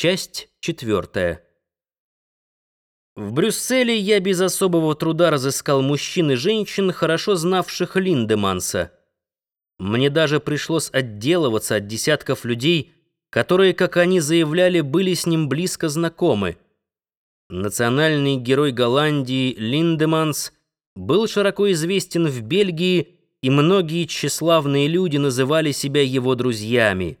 Часть четвертая. В Брюсселе я без особого труда разыскал мужчин и женщин, хорошо знавших Линдеманса. Мне даже пришлось отделываться от десятков людей, которые, как они заявляли, были с ним близко знакомы. Национальный герой Голландии Линдеманс был широко известен в Бельгии, и многие тщеславные люди называли себя его друзьями.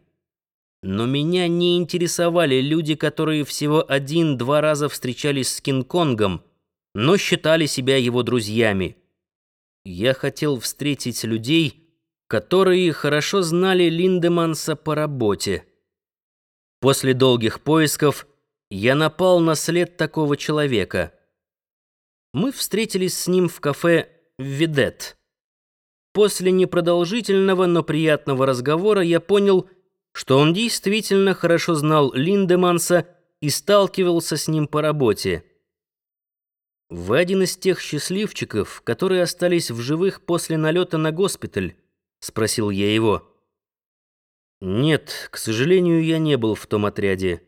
Но меня не интересовали люди, которые всего один-два раза встречались с Кинг-Конгом, но считали себя его друзьями. Я хотел встретить людей, которые хорошо знали Линдеманса по работе. После долгих поисков я напал на след такого человека. Мы встретились с ним в кафе «Видет». После непродолжительного, но приятного разговора я понял, что что он действительно хорошо знал Линдеманса и сталкивался с ним по работе. «Вы один из тех счастливчиков, которые остались в живых после налета на госпиталь?» — спросил я его. «Нет, к сожалению, я не был в том отряде.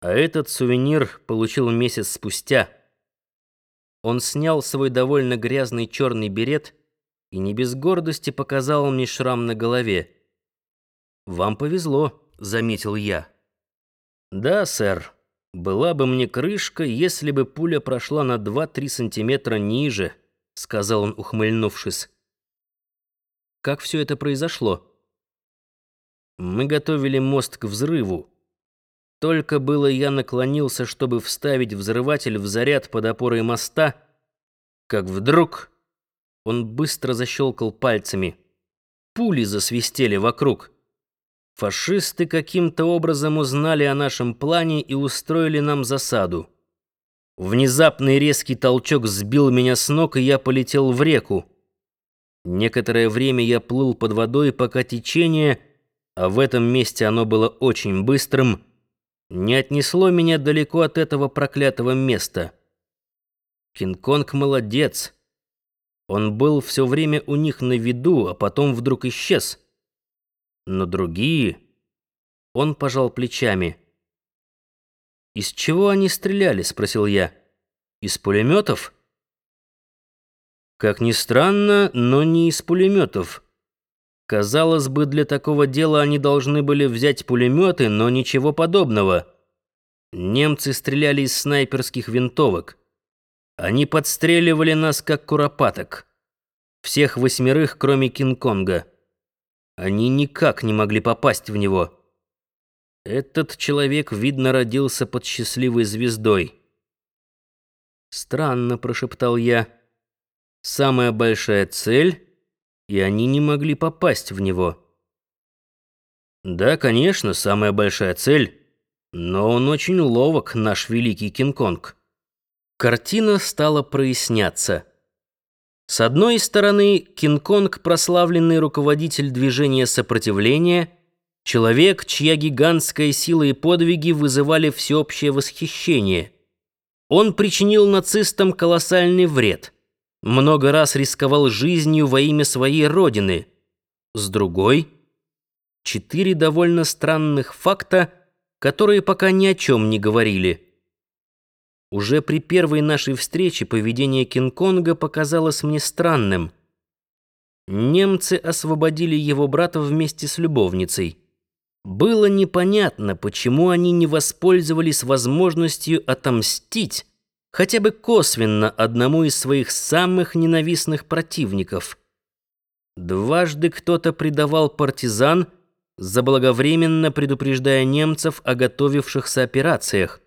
А этот сувенир получил месяц спустя». Он снял свой довольно грязный черный берет и не без гордости показал мне шрам на голове. «Вам повезло», — заметил я. «Да, сэр. Была бы мне крышка, если бы пуля прошла на 2-3 сантиметра ниже», — сказал он, ухмыльнувшись. «Как все это произошло?» «Мы готовили мост к взрыву. Только было я наклонился, чтобы вставить взрыватель в заряд под опорой моста, как вдруг он быстро защелкал пальцами. Пули засвистели вокруг». Фашисты каким-то образом узнали о нашем плане и устроили нам засаду. Внезапный резкий толчок сбил меня с ног, и я полетел в реку. Некоторое время я плыл под водой, пока течение, а в этом месте оно было очень быстрым, не отнесло меня далеко от этого проклятого места. Кинг-Конг молодец. Он был все время у них на виду, а потом вдруг исчез но другие... Он пожал плечами. «Из чего они стреляли?» — спросил я. «Из пулеметов?» Как ни странно, но не из пулеметов. Казалось бы, для такого дела они должны были взять пулеметы, но ничего подобного. Немцы стреляли из снайперских винтовок. Они подстреливали нас, как куропаток. Всех восьмерых, кроме Кинг-Конга. Они никак не могли попасть в него. Этот человек, видно, родился под счастливой звездой. «Странно», — прошептал я. «Самая большая цель, и они не могли попасть в него». «Да, конечно, самая большая цель, но он очень ловок, наш великий Кинг-Конг». Картина стала проясняться. С одной стороны, Кинг-Конг, прославленный руководитель движения сопротивления, человек, чья гигантская сила и подвиги вызывали всеобщее восхищение. Он причинил нацистам колоссальный вред, много раз рисковал жизнью во имя своей родины. С другой — четыре довольно странных факта, которые пока ни о чем не говорили — уже при первой нашей встрече поведение Кинг-Конга показалось мне странным. Немцы освободили его брата вместе с любовницей. Было непонятно, почему они не воспользовались возможностью отомстить хотя бы косвенно одному из своих самых ненавистных противников. Дважды кто-то предавал партизан, заблаговременно предупреждая немцев о готовившихся операциях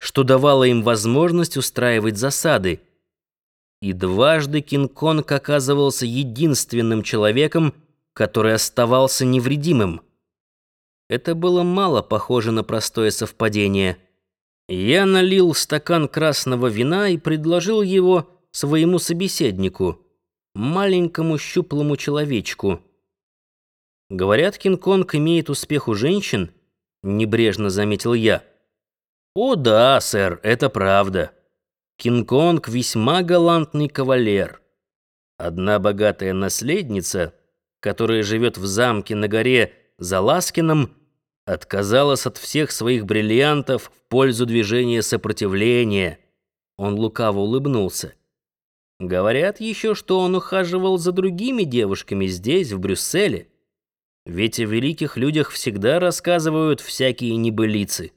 что давало им возможность устраивать засады. И дважды Кинг-Конг оказывался единственным человеком, который оставался невредимым. Это было мало похоже на простое совпадение. Я налил стакан красного вина и предложил его своему собеседнику, маленькому щуплому человечку. Говорят, Кинг-Конг имеет успех у женщин, небрежно заметил я. «О да, сэр, это правда. Кинг-Конг весьма галантный кавалер. Одна богатая наследница, которая живет в замке на горе за Ласкином, отказалась от всех своих бриллиантов в пользу движения сопротивления. Он лукаво улыбнулся. Говорят еще, что он ухаживал за другими девушками здесь, в Брюсселе. Ведь о великих людях всегда рассказывают всякие небылицы.